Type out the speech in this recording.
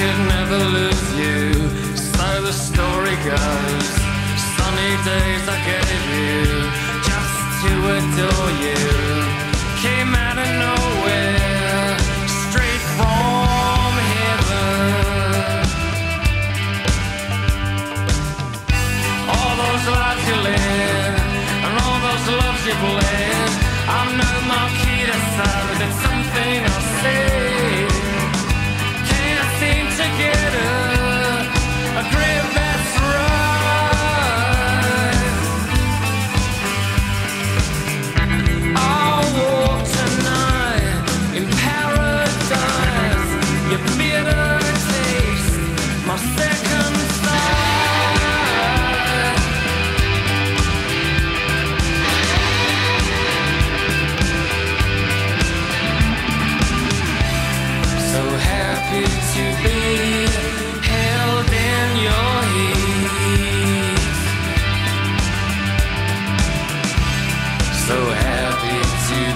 could never lose you. So the story goes. Sunny days I gave you just to adore you. Came out of nowhere, straight from heaven. All those lives you live and all those loves you bled. I'm no Marquis de Sade.